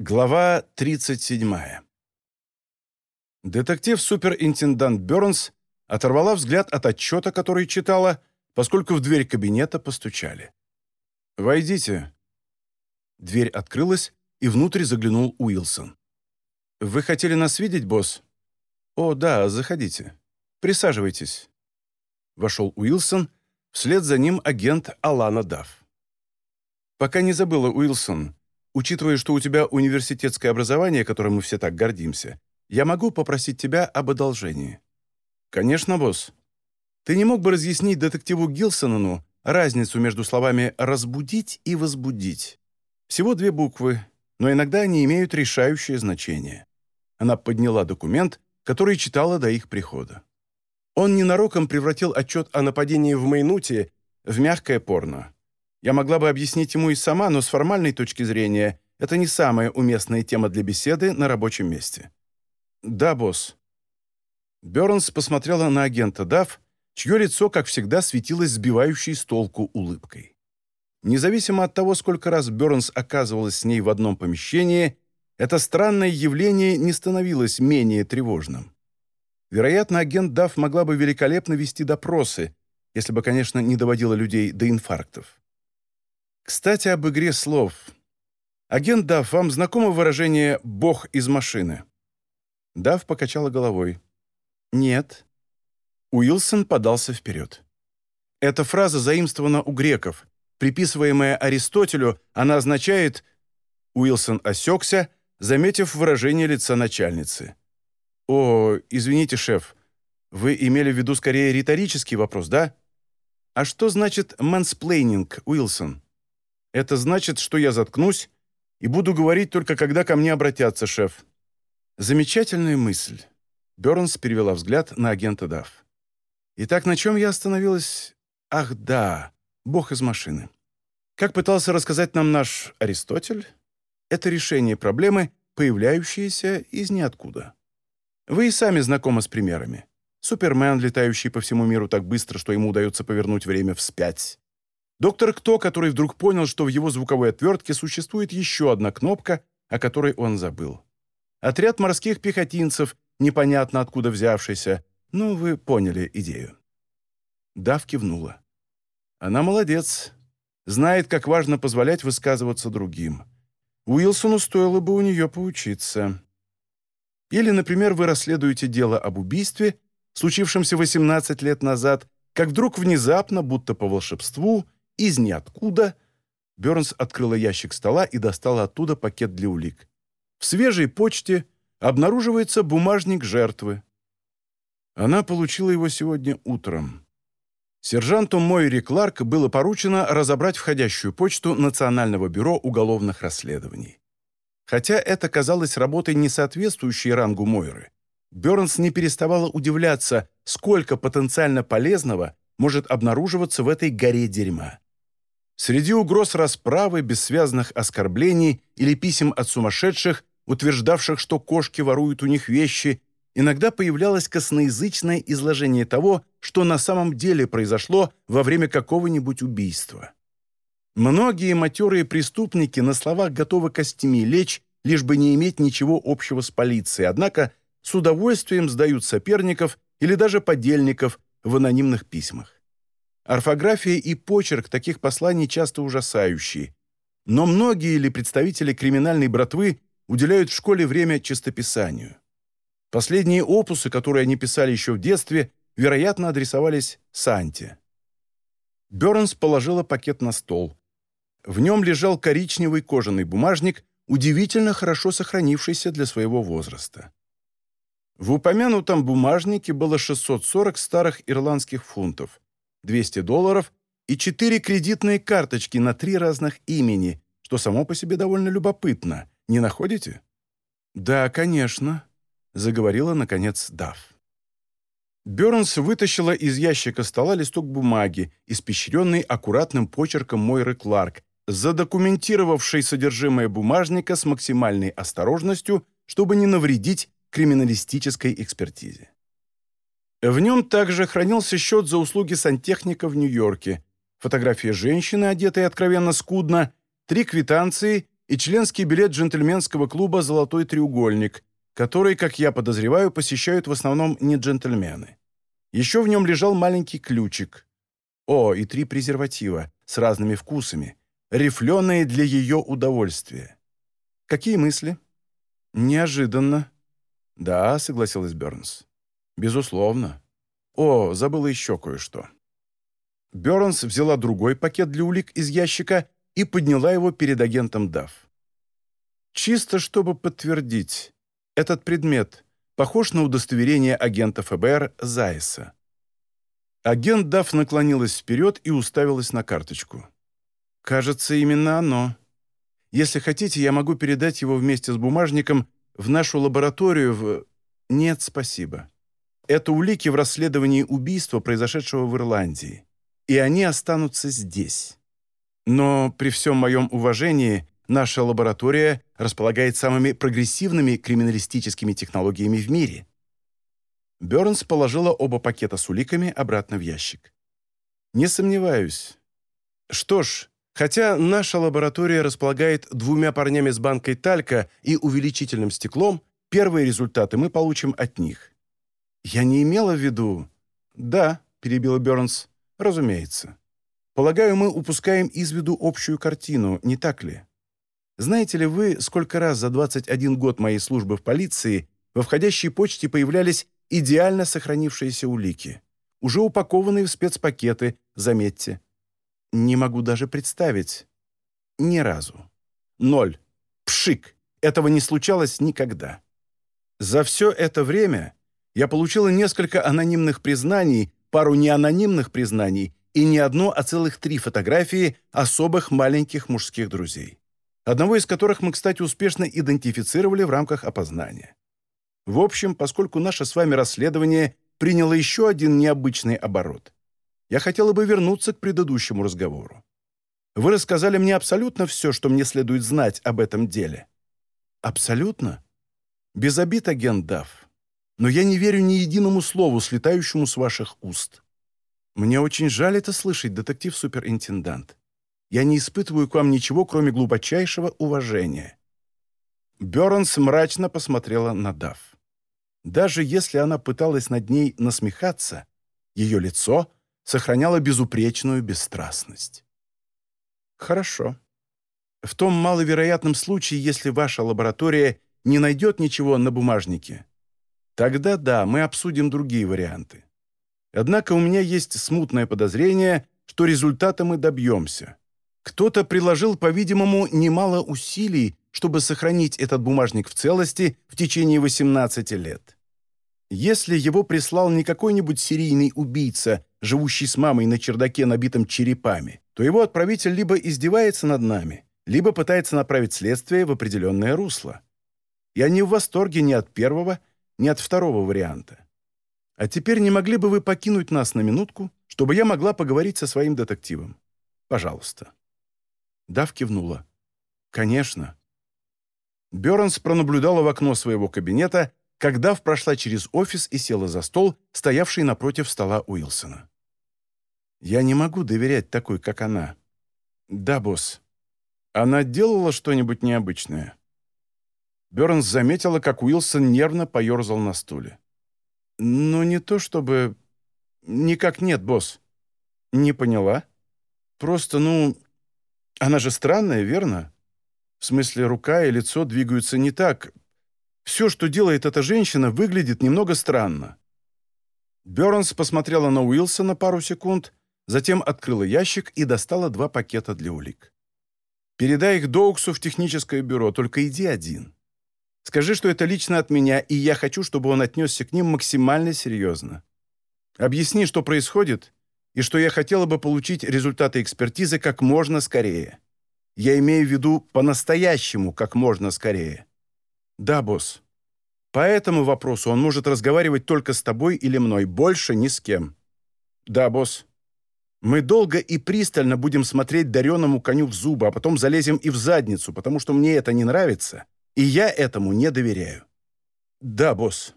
Глава 37. Детектив-суперинтендант Бернс оторвала взгляд от отчета, который читала, поскольку в дверь кабинета постучали. «Войдите». Дверь открылась, и внутрь заглянул Уилсон. «Вы хотели нас видеть, босс?» «О, да, заходите. Присаживайтесь». Вошел Уилсон, вслед за ним агент Алана Дафф. «Пока не забыла, Уилсон», Учитывая, что у тебя университетское образование, которым мы все так гордимся, я могу попросить тебя об одолжении». «Конечно, босс. Ты не мог бы разъяснить детективу Гилсону разницу между словами «разбудить» и «возбудить»? Всего две буквы, но иногда они имеют решающее значение». Она подняла документ, который читала до их прихода. Он ненароком превратил отчет о нападении в Майнуте в мягкое порно. Я могла бы объяснить ему и сама, но с формальной точки зрения это не самая уместная тема для беседы на рабочем месте. «Да, босс». Бернс посмотрела на агента Дав, чье лицо, как всегда, светилось сбивающей с толку улыбкой. Независимо от того, сколько раз Бернс оказывалась с ней в одном помещении, это странное явление не становилось менее тревожным. Вероятно, агент Дав могла бы великолепно вести допросы, если бы, конечно, не доводила людей до инфарктов. Кстати, об игре слов. Агент Дав, вам знакомо выражение «бог из машины»?» Дав покачала головой. «Нет». Уилсон подался вперед. Эта фраза заимствована у греков. Приписываемая Аристотелю, она означает... Уилсон осекся, заметив выражение лица начальницы. «О, извините, шеф, вы имели в виду скорее риторический вопрос, да? А что значит «мансплейнинг», Уилсон?» Это значит, что я заткнусь и буду говорить только когда ко мне обратятся, шеф. Замечательная мысль. Бернс перевела взгляд на агента Дафф. Итак, на чем я остановилась? Ах, да, бог из машины. Как пытался рассказать нам наш Аристотель, это решение проблемы, появляющееся из ниоткуда. Вы и сами знакомы с примерами. Супермен, летающий по всему миру так быстро, что ему удается повернуть время вспять. Доктор Кто, который вдруг понял, что в его звуковой отвертке существует еще одна кнопка, о которой он забыл. Отряд морских пехотинцев, непонятно откуда взявшийся. Ну, вы поняли идею. Дав кивнула. Она молодец. Знает, как важно позволять высказываться другим. Уилсону стоило бы у нее поучиться. Или, например, вы расследуете дело об убийстве, случившемся 18 лет назад, как вдруг внезапно, будто по волшебству, из ниоткуда Бернс открыла ящик стола и достала оттуда пакет для улик. В свежей почте обнаруживается бумажник жертвы. Она получила его сегодня утром. Сержанту Мойри Кларк было поручено разобрать входящую почту Национального бюро уголовных расследований. Хотя это казалось работой, не соответствующей рангу Мойры, Бернс не переставала удивляться, сколько потенциально полезного может обнаруживаться в этой горе дерьма. Среди угроз расправы, бессвязных оскорблений или писем от сумасшедших, утверждавших, что кошки воруют у них вещи, иногда появлялось косноязычное изложение того, что на самом деле произошло во время какого-нибудь убийства. Многие матерые преступники на словах готовы костями лечь, лишь бы не иметь ничего общего с полицией, однако с удовольствием сдают соперников или даже подельников в анонимных письмах. Орфография и почерк таких посланий часто ужасающие. Но многие ли представители криминальной братвы уделяют в школе время чистописанию? Последние опусы, которые они писали еще в детстве, вероятно, адресовались Санте. Бернс положила пакет на стол. В нем лежал коричневый кожаный бумажник, удивительно хорошо сохранившийся для своего возраста. В упомянутом бумажнике было 640 старых ирландских фунтов. 200 долларов и четыре кредитные карточки на три разных имени, что само по себе довольно любопытно, не находите? «Да, конечно», — заговорила, наконец, Дав. Бернс вытащила из ящика стола листок бумаги, испещренный аккуратным почерком Мойры Кларк, задокументировавший содержимое бумажника с максимальной осторожностью, чтобы не навредить криминалистической экспертизе. В нем также хранился счет за услуги сантехника в Нью-Йорке, фотография женщины, одетой откровенно скудно, три квитанции и членский билет джентльменского клуба «Золотой треугольник», который, как я подозреваю, посещают в основном не джентльмены. Еще в нем лежал маленький ключик. О, и три презерватива с разными вкусами, рифленые для ее удовольствия. Какие мысли? Неожиданно. Да, согласилась Бернс. Безусловно. О, забыла еще кое-что. Бернс взяла другой пакет для улик из ящика и подняла его перед агентом Дафф. «Чисто чтобы подтвердить, этот предмет похож на удостоверение агента ФБР Зайса». Агент Дафф наклонилась вперед и уставилась на карточку. «Кажется, именно оно. Если хотите, я могу передать его вместе с бумажником в нашу лабораторию в... Нет, спасибо. Это улики в расследовании убийства, произошедшего в Ирландии. И они останутся здесь. Но при всем моем уважении наша лаборатория располагает самыми прогрессивными криминалистическими технологиями в мире. Бернс положила оба пакета с уликами обратно в ящик. «Не сомневаюсь. Что ж, хотя наша лаборатория располагает двумя парнями с банкой талька и увеличительным стеклом, первые результаты мы получим от них». «Я не имела в виду...» «Да», — перебила Бернс, — «разумеется. Полагаю, мы упускаем из виду общую картину, не так ли? Знаете ли вы, сколько раз за 21 год моей службы в полиции во входящей почте появлялись идеально сохранившиеся улики, уже упакованные в спецпакеты, заметьте. Не могу даже представить. Ни разу. Ноль. Пшик. Этого не случалось никогда. За все это время я получила несколько анонимных признаний, пару неанонимных признаний и не одну, а целых три фотографии особых маленьких мужских друзей. Одного из которых мы, кстати, успешно идентифицировали в рамках опознания. В общем, поскольку наше с вами расследование приняло еще один необычный оборот, я хотела бы вернуться к предыдущему разговору. Вы рассказали мне абсолютно все, что мне следует знать об этом деле. Абсолютно? Без обид, агент Дафф. Но я не верю ни единому слову, слетающему с ваших уст. «Мне очень жаль это слышать, детектив-суперинтендант. Я не испытываю к вам ничего, кроме глубочайшего уважения». Бернс мрачно посмотрела на Дав. Даже если она пыталась над ней насмехаться, ее лицо сохраняло безупречную бесстрастность. «Хорошо. В том маловероятном случае, если ваша лаборатория не найдет ничего на бумажнике, тогда да, мы обсудим другие варианты. Однако у меня есть смутное подозрение, что результата мы добьемся. Кто-то приложил, по-видимому, немало усилий, чтобы сохранить этот бумажник в целости в течение 18 лет. Если его прислал не какой-нибудь серийный убийца, живущий с мамой на чердаке, набитым черепами, то его отправитель либо издевается над нами, либо пытается направить следствие в определенное русло. Я не в восторге ни от первого, ни от второго варианта. А теперь не могли бы вы покинуть нас на минутку, чтобы я могла поговорить со своим детективом? Пожалуйста». Дав кивнула. «Конечно». Бернс пронаблюдала в окно своего кабинета, когда Дав прошла через офис и села за стол, стоявший напротив стола Уилсона. «Я не могу доверять такой, как она». «Да, босс. Она делала что-нибудь необычное?» Бернс заметила, как Уилсон нервно поерзал на стуле. «Ну, не то чтобы...» «Никак нет, босс». «Не поняла?» «Просто, ну... Она же странная, верно? В смысле, рука и лицо двигаются не так. Все, что делает эта женщина, выглядит немного странно». Бернс посмотрела на Уилсона пару секунд, затем открыла ящик и достала два пакета для улик. «Передай их Доуксу в техническое бюро, только иди один. Скажи, что это лично от меня, и я хочу, чтобы он отнесся к ним максимально серьезно. Объясни, что происходит, и что я хотела бы получить результаты экспертизы как можно скорее. Я имею в виду по-настоящему как можно скорее. Да, босс. По этому вопросу он может разговаривать только с тобой или мной, больше ни с кем. Да, босс. Мы долго и пристально будем смотреть дареному коню в зубы, а потом залезем и в задницу, потому что мне это не нравится, и я этому не доверяю. Да, босс.